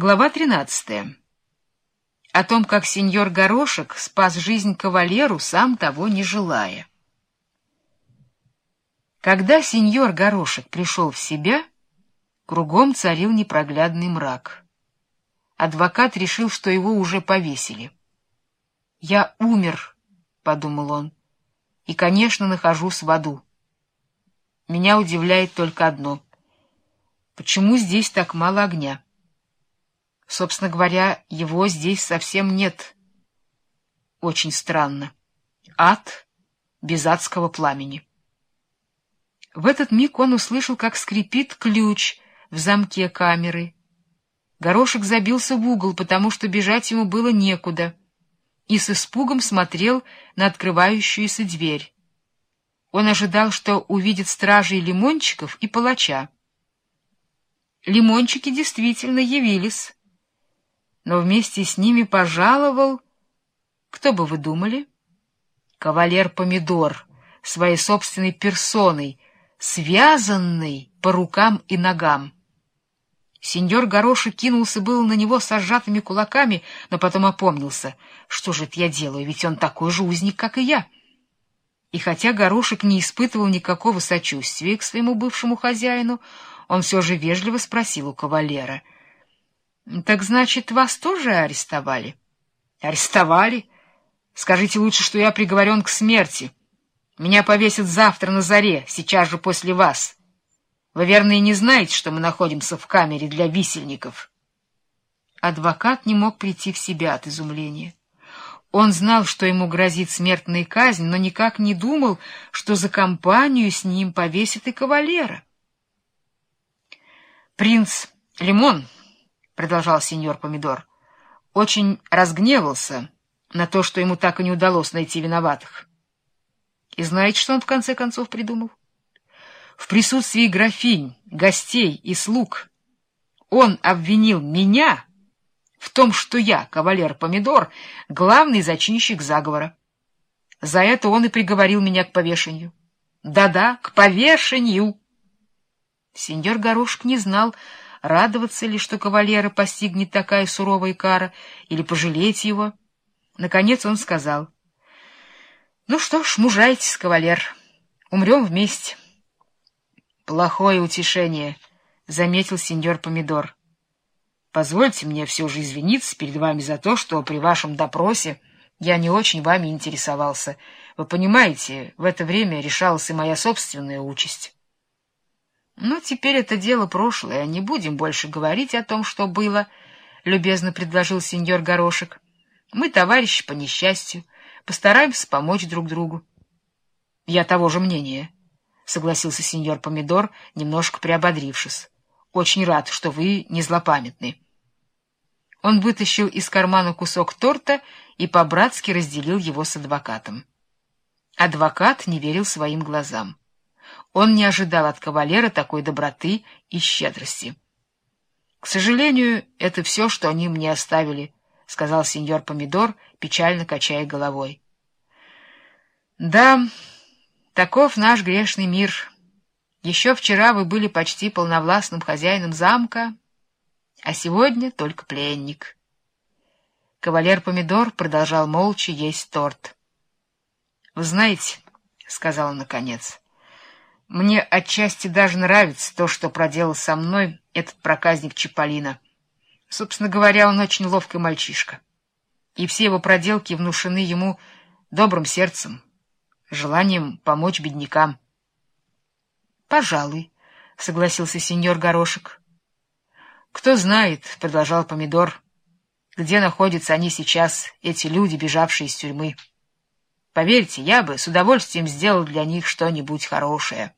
Глава 13. О том, как сеньор Горошек спас жизнь кавалеру, сам того не желая. Когда сеньор Горошек пришел в себя, кругом царил непроглядный мрак. Адвокат решил, что его уже повесили. «Я умер», — подумал он, — «и, конечно, нахожусь в аду. Меня удивляет только одно — почему здесь так мало огня?» Собственно говоря, его здесь совсем нет. Очень странно. Ад без адского пламени. В этот миг он услышал, как скрипит ключ в замке камеры. Горошек забился в угол, потому что бежать ему было некуда, и с испугом смотрел на открывающуюся дверь. Он ожидал, что увидит стражей лимончиков и палача. Лимончики действительно явились но вместе с ними пожаловал... Кто бы вы думали? Кавалер Помидор, своей собственной персоной, связанный по рукам и ногам. Сеньор Горошек кинулся был на него с сжатыми кулаками, но потом опомнился. Что же это я делаю, ведь он такой же узник, как и я. И хотя Горошек не испытывал никакого сочувствия к своему бывшему хозяину, он все же вежливо спросил у кавалера —— Так значит, вас тоже арестовали? — Арестовали? Скажите лучше, что я приговорен к смерти. Меня повесят завтра на заре, сейчас же после вас. Вы, верно, и не знаете, что мы находимся в камере для висельников. Адвокат не мог прийти в себя от изумления. Он знал, что ему грозит смертная казнь, но никак не думал, что за компанию с ним повесит и кавалера. Принц Лимон продолжал сеньор Помидор, очень разгневался на то, что ему так и не удалось найти виноватых. И знаете, что он в конце концов придумал? В присутствии графинь, гостей и слуг он обвинил меня в том, что я, кавалер Помидор, главный зачинщик заговора. За это он и приговорил меня к повешению. Да-да, к повешению. Сеньор Горошек не знал, радоваться ли, что кавалера постигнет такая суровая кара, или пожалеть его. Наконец он сказал, — Ну что ж, мужайтесь, кавалер, умрем вместе. — Плохое утешение, — заметил сеньор Помидор. — Позвольте мне все же извиниться перед вами за то, что при вашем допросе я не очень вами интересовался. Вы понимаете, в это время решалась и моя собственная участь. Но теперь это дело прошлое, не будем больше говорить о том, что было, — любезно предложил сеньор Горошек. Мы товарищи по несчастью, постараемся помочь друг другу. — Я того же мнения, — согласился сеньор Помидор, немножко приободрившись. — Очень рад, что вы не злопамятны. Он вытащил из кармана кусок торта и по-братски разделил его с адвокатом. Адвокат не верил своим глазам. Он не ожидал от кавалера такой доброты и щедрости. — К сожалению, это все, что они мне оставили, — сказал сеньор Помидор, печально качая головой. — Да, таков наш грешный мир. Еще вчера вы были почти полновластным хозяином замка, а сегодня только пленник. Кавалер Помидор продолжал молча есть торт. — Вы знаете, — сказал он наконец, — мне отчасти даже нравится то, что проделал со мной этот проказник Чаполина. Собственно говоря, он очень ловкий мальчишка. И все его проделки внушены ему добрым сердцем, желанием помочь беднякам. — Пожалуй, — согласился сеньор Горошек. — Кто знает, — продолжал Помидор, — где находятся они сейчас, эти люди, бежавшие из тюрьмы. Поверьте, я бы с удовольствием сделал для них что-нибудь хорошее. —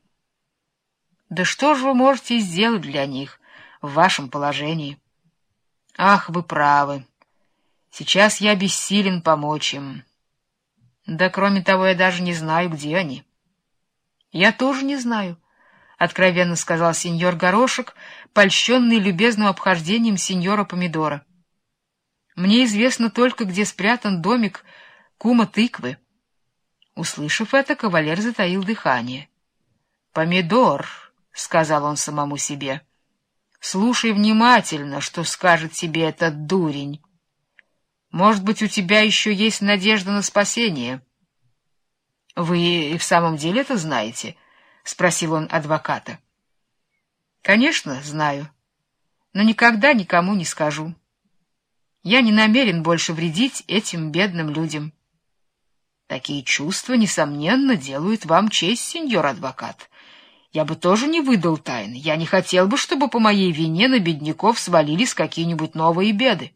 да что же вы можете сделать для них в вашем положении? Ах, вы правы. Сейчас я бессилен помочь им. Да кроме того, я даже не знаю, где они. Я тоже не знаю, — откровенно сказал сеньор Горошек, польщенный любезным обхождением сеньора Помидора. Мне известно только, где спрятан домик кума тыквы. Услышав это, кавалер затаил дыхание. — Помидор! — сказал он самому себе. Слушай внимательно, что скажет тебе этот дурень. Может быть, у тебя еще есть надежда на спасение. — Вы и в самом деле это знаете? — спросил он адвоката. — Конечно, знаю, но никогда никому не скажу. Я не намерен больше вредить этим бедным людям. Такие чувства, несомненно, делают вам честь, сеньор адвокат. Я бы тоже не выдал тайны. Я не хотел бы, чтобы по моей вине на бедняков свалились какие-нибудь новые беды.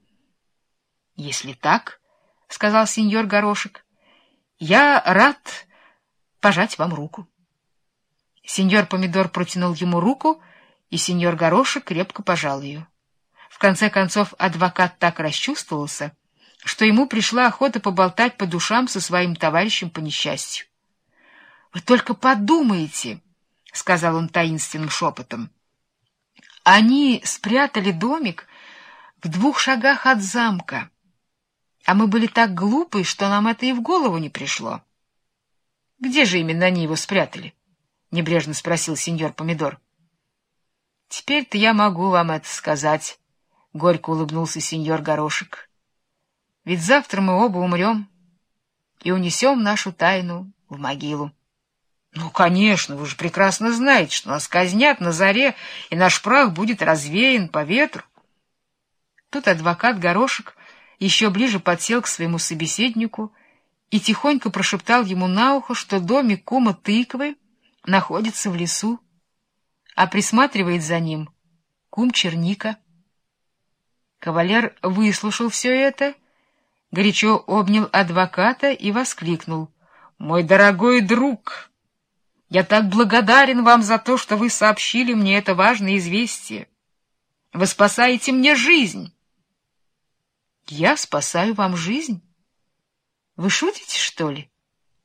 — Если так, — сказал сеньор Горошек, — я рад пожать вам руку. Сеньор Помидор протянул ему руку, и сеньор Горошек крепко пожал ее. В конце концов, адвокат так расчувствовался, что ему пришла охота поболтать по душам со своим товарищем по несчастью. — Вы только подумайте, — сказал он таинственным шепотом. — Они спрятали домик в двух шагах от замка. А мы были так глупы, что нам это и в голову не пришло. — Где же именно они его спрятали? — небрежно спросил сеньор Помидор. — Теперь-то я могу вам это сказать, — горько улыбнулся сеньор Горошек. — Ведь завтра мы оба умрем и унесем нашу тайну в могилу. — Ну, конечно, вы же прекрасно знаете, что нас казнят на заре, и наш прах будет развеян по ветру. Тут адвокат Горошек еще ближе подсел к своему собеседнику и тихонько прошептал ему на ухо, что домик кума тыквы находится в лесу, а присматривает за ним кум Черника. Кавалер выслушал все это, горячо обнял адвоката и воскликнул. — Мой дорогой друг! Я так благодарен вам за то, что вы сообщили мне это важное известие. Вы спасаете мне жизнь. Я спасаю вам жизнь? Вы шутите, что ли?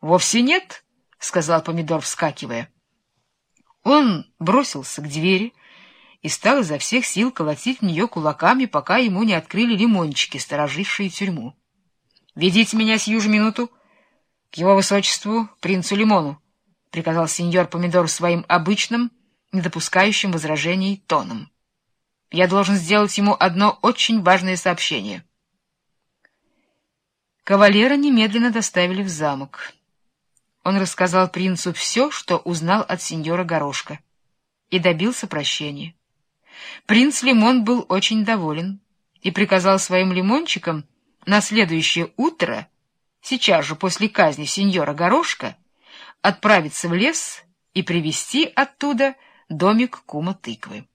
Вовсе нет, — сказал Помидор, вскакивая. Он бросился к двери и стал изо всех сил колотить в нее кулаками, пока ему не открыли лимончики, сторожившие тюрьму. — Ведите меня сию же минуту к его высочеству, принцу Лимону, — приказал сеньор Помидор своим обычным, не допускающим возражений тоном. — Я должен сделать ему одно очень важное сообщение — Кавалера немедленно доставили в замок. Он рассказал принцу все, что узнал от сеньора Горошка, и добился прощения. Принц Лимон был очень доволен и приказал своим лимончикам на следующее утро, сейчас же после казни сеньора Горошка, отправиться в лес и привезти оттуда домик кума тыквы.